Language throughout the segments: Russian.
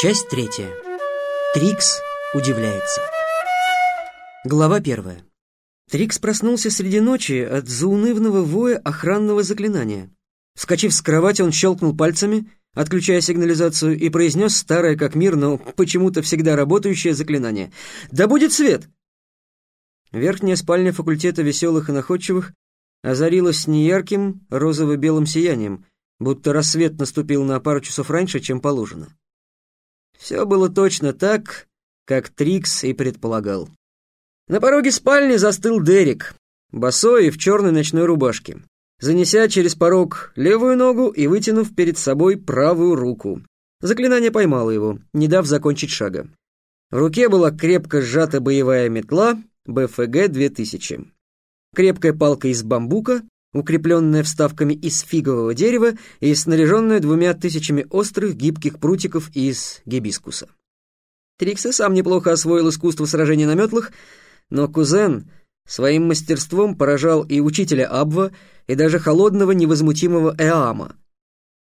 Часть третья. Трикс удивляется. Глава первая. Трикс проснулся среди ночи от заунывного воя охранного заклинания. Вскочив с кровати, он щелкнул пальцами, отключая сигнализацию, и произнес старое как мир, но почему-то всегда работающее заклинание. «Да будет свет!» Верхняя спальня факультета веселых и находчивых озарилась неярким розово-белым сиянием, будто рассвет наступил на пару часов раньше, чем положено. Все было точно так, как Трикс и предполагал. На пороге спальни застыл Дерек, босой и в черной ночной рубашке, занеся через порог левую ногу и вытянув перед собой правую руку. Заклинание поймало его, не дав закончить шага. В руке была крепко сжата боевая метла БФГ-2000. Крепкая палка из бамбука, укрепленная вставками из фигового дерева и снаряженная двумя тысячами острых гибких прутиков из гибискуса. Трикс и сам неплохо освоил искусство сражения на метлах, но кузен своим мастерством поражал и учителя Абва, и даже холодного невозмутимого Эама.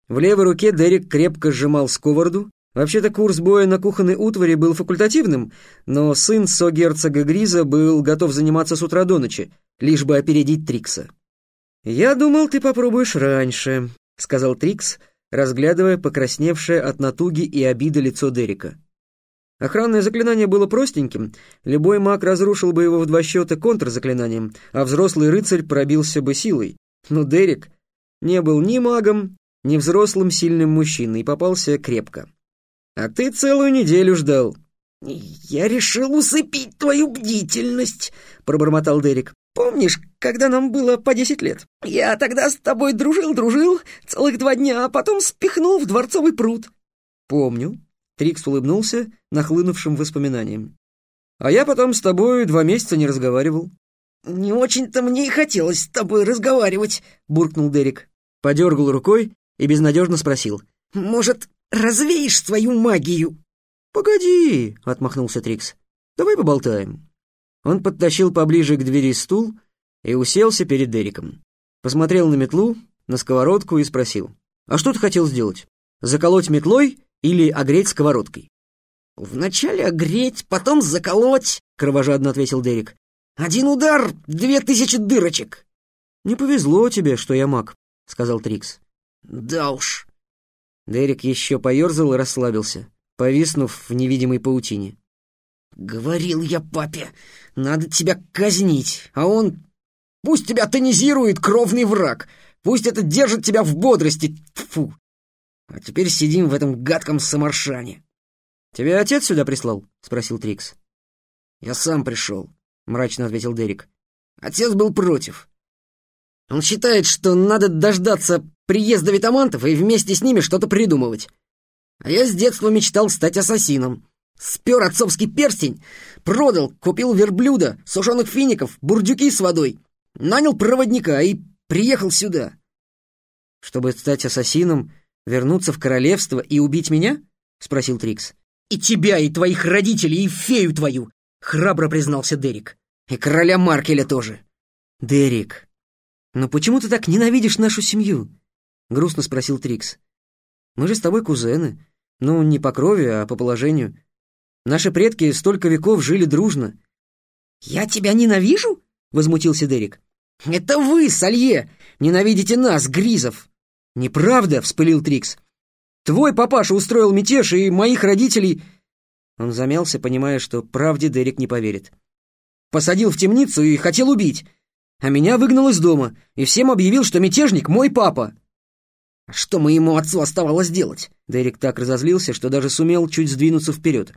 В левой руке Дерек крепко сжимал сковороду. Вообще-то курс боя на кухонной утвари был факультативным, но сын со-герцога Гриза был готов заниматься с утра до ночи, лишь бы опередить Трикса. «Я думал, ты попробуешь раньше», — сказал Трикс, разглядывая покрасневшее от натуги и обиды лицо Дерека. Охранное заклинание было простеньким, любой маг разрушил бы его в два счета контрзаклинанием, а взрослый рыцарь пробился бы силой. Но Дерек не был ни магом, ни взрослым сильным мужчиной и попался крепко. «А ты целую неделю ждал». «Я решил усыпить твою бдительность», — пробормотал Дерек. Помнишь, когда нам было по десять лет? Я тогда с тобой дружил-дружил целых два дня, а потом спихнул в дворцовый пруд». «Помню». Трикс улыбнулся нахлынувшим воспоминанием. «А я потом с тобой два месяца не разговаривал». «Не очень-то мне и хотелось с тобой разговаривать», — буркнул Дерек. Подергал рукой и безнадежно спросил. «Может, развеешь свою магию?» «Погоди», — отмахнулся Трикс. «Давай поболтаем». Он подтащил поближе к двери стул и уселся перед Дериком. Посмотрел на метлу, на сковородку и спросил. «А что ты хотел сделать? Заколоть метлой или огреть сковородкой?» «Вначале огреть, потом заколоть», — кровожадно ответил Дерек. «Один удар, две тысячи дырочек». «Не повезло тебе, что я маг», — сказал Трикс. «Да уж». Дерек еще поерзал и расслабился, повиснув в невидимой паутине. «Говорил я папе, надо тебя казнить, а он... Пусть тебя тонизирует кровный враг, пусть это держит тебя в бодрости, фу. А теперь сидим в этом гадком самаршане». «Тебя отец сюда прислал?» — спросил Трикс. «Я сам пришел», — мрачно ответил Дерек. «Отец был против. Он считает, что надо дождаться приезда витамантов и вместе с ними что-то придумывать. А я с детства мечтал стать ассасином». Спер отцовский перстень, продал, купил верблюда, сушеных фиников, бурдюки с водой, нанял проводника и приехал сюда. Чтобы стать ассасином, вернуться в королевство и убить меня? Спросил Трикс. И тебя, и твоих родителей, и фею твою, храбро признался Дерек. И короля Маркеля тоже. Дерек, но почему ты так ненавидишь нашу семью? Грустно спросил Трикс. Мы же с тобой кузены. Ну, не по крови, а по положению. Наши предки столько веков жили дружно». «Я тебя ненавижу?» — возмутился Дерек. «Это вы, Салье, ненавидите нас, Гризов!» «Неправда!» — вспылил Трикс. «Твой папаша устроил мятеж, и моих родителей...» Он замялся, понимая, что правде Дерек не поверит. «Посадил в темницу и хотел убить, а меня выгнал из дома, и всем объявил, что мятежник — мой папа!» «Что моему отцу оставалось делать?» Дерек так разозлился, что даже сумел чуть сдвинуться вперед.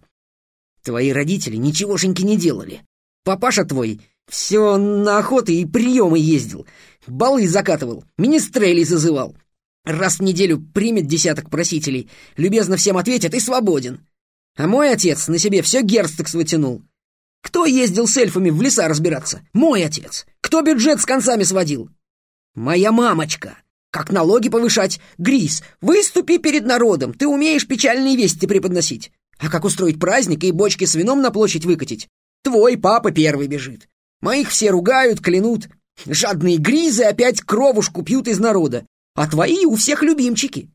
Твои родители ничегошеньки не делали. Папаша твой все на охоты и приемы ездил, балы закатывал, министрелей зазывал. Раз в неделю примет десяток просителей, любезно всем ответит и свободен. А мой отец на себе все герцогство тянул. Кто ездил с эльфами в леса разбираться? Мой отец. Кто бюджет с концами сводил? Моя мамочка. Как налоги повышать? Грис, выступи перед народом, ты умеешь печальные вести преподносить. А как устроить праздник и бочки с вином на площадь выкатить? Твой папа первый бежит. Моих все ругают, клянут. Жадные гризы опять кровушку пьют из народа. А твои у всех любимчики.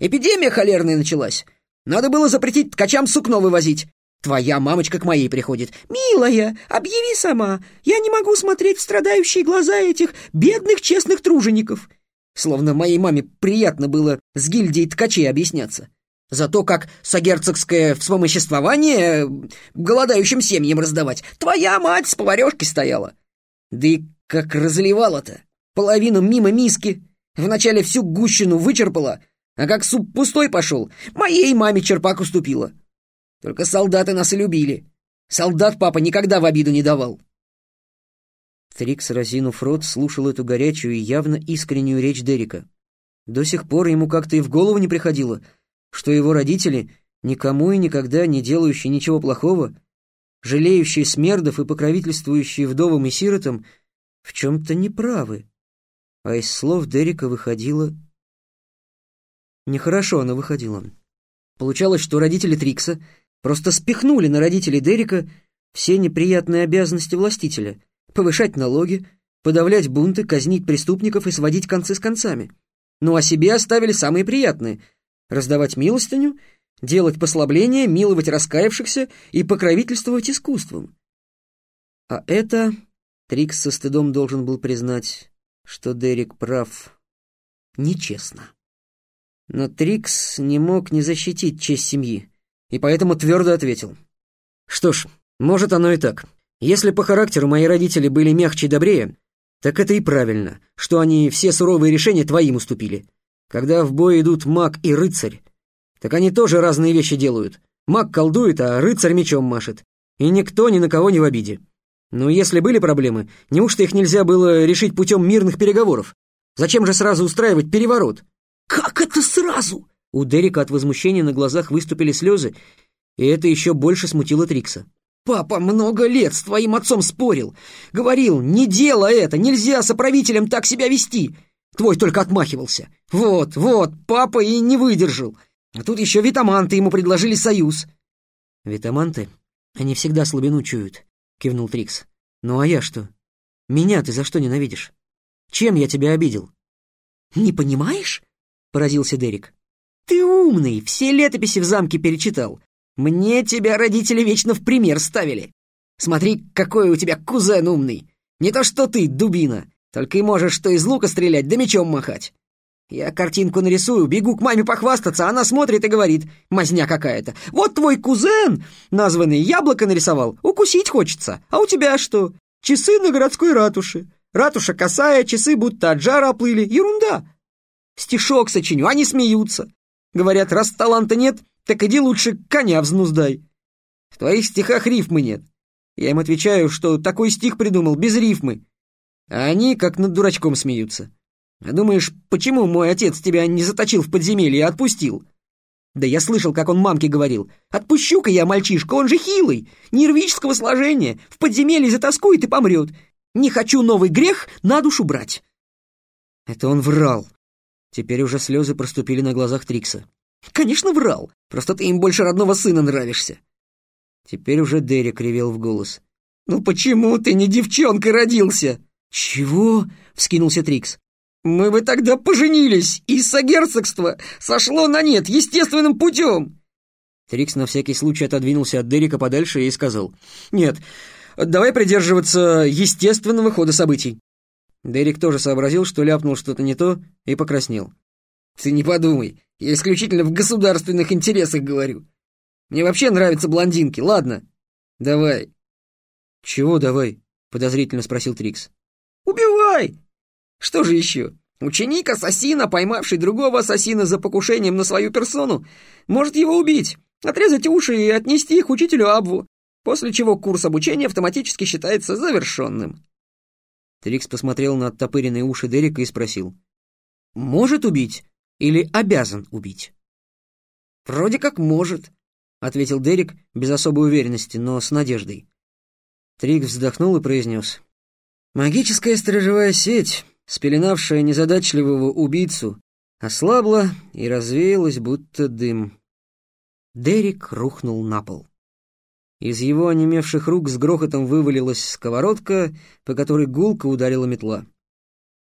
Эпидемия холерная началась. Надо было запретить ткачам сукно вывозить. Твоя мамочка к моей приходит. «Милая, объяви сама. Я не могу смотреть в страдающие глаза этих бедных честных тружеников». Словно моей маме приятно было с гильдией ткачей объясняться. За то, как согерцогское вспомоществование голодающим семьям раздавать. Твоя мать с поварешкой стояла. Да и как разливала-то. Половину мимо миски. Вначале всю гущину вычерпала, а как суп пустой пошел, моей маме черпак уступила. Только солдаты нас и любили. Солдат папа никогда в обиду не давал. Трикс, разинув рот, слушал эту горячую и явно искреннюю речь Дерека. До сих пор ему как-то и в голову не приходило, что его родители, никому и никогда не делающие ничего плохого, жалеющие смердов и покровительствующие вдовам и сиротам, в чем-то неправы. А из слов Дерека выходило... Нехорошо оно выходило. Получалось, что родители Трикса Просто спихнули на родителей Дерека все неприятные обязанности властителя — повышать налоги, подавлять бунты, казнить преступников и сводить концы с концами. Ну а себе оставили самые приятные — раздавать милостыню, делать послабления, миловать раскаявшихся и покровительствовать искусством. А это Трикс со стыдом должен был признать, что Дерек прав нечестно. Но Трикс не мог не защитить честь семьи и поэтому твердо ответил. «Что ж, может оно и так. Если по характеру мои родители были мягче и добрее, так это и правильно, что они все суровые решения твоим уступили. Когда в бой идут маг и рыцарь, так они тоже разные вещи делают. Маг колдует, а рыцарь мечом машет. И никто ни на кого не в обиде. Но если были проблемы, неужто их нельзя было решить путем мирных переговоров? Зачем же сразу устраивать переворот? «Как это сразу?» У Дерека от возмущения на глазах выступили слезы, и это еще больше смутило Трикса. «Папа много лет с твоим отцом спорил. Говорил, не делай это, нельзя соправителям так себя вести. Твой только отмахивался. Вот, вот, папа и не выдержал. А тут еще витаманты ему предложили союз». «Витаманты? Они всегда слабину чуют», — кивнул Трикс. «Ну а я что? Меня ты за что ненавидишь? Чем я тебя обидел?» «Не понимаешь?» — поразился Дерек. Ты умный, все летописи в замке перечитал. Мне тебя родители вечно в пример ставили. Смотри, какой у тебя кузен умный. Не то что ты, дубина. Только и можешь что из лука стрелять, да мечом махать. Я картинку нарисую, бегу к маме похвастаться, она смотрит и говорит, мазня какая-то. Вот твой кузен, названный яблоко нарисовал, укусить хочется. А у тебя что? Часы на городской ратуше. Ратуша косая, часы будто от жара оплыли. Ерунда. Стишок сочиню, они смеются. Говорят, раз таланта нет, так иди лучше коня взнуздай. В твоих стихах рифмы нет. Я им отвечаю, что такой стих придумал, без рифмы. А они как над дурачком смеются. А думаешь, почему мой отец тебя не заточил в подземелье, и отпустил? Да я слышал, как он мамке говорил. Отпущу-ка я мальчишка, он же хилый, нервического сложения. В подземелье затаскует и помрет. Не хочу новый грех на душу брать. Это он врал. Теперь уже слезы проступили на глазах Трикса. «Конечно, врал! Просто ты им больше родного сына нравишься!» Теперь уже Дерек ревел в голос. «Ну почему ты не девчонкой родился?» «Чего?» — вскинулся Трикс. «Мы бы тогда поженились, и согерцогство сошло на нет естественным путем!» Трикс на всякий случай отодвинулся от Дерека подальше и сказал. «Нет, давай придерживаться естественного хода событий. Дерек тоже сообразил, что ляпнул что-то не то, и покраснел. «Ты не подумай, я исключительно в государственных интересах говорю. Мне вообще нравятся блондинки, ладно? Давай». «Чего давай?» — подозрительно спросил Трикс. «Убивай! Что же еще? Ученик ассасина, поймавший другого ассасина за покушением на свою персону, может его убить, отрезать уши и отнести их учителю Абву, после чего курс обучения автоматически считается завершенным». Трикс посмотрел на оттопыренные уши Дерека и спросил. «Может убить или обязан убить?» «Вроде как может», — ответил Дерек без особой уверенности, но с надеждой. Трикс вздохнул и произнес. «Магическая сторожевая сеть, спеленавшая незадачливого убийцу, ослабла и развеялась, будто дым». Дерек рухнул на пол. Из его онемевших рук с грохотом вывалилась сковородка, по которой гулко ударила метла.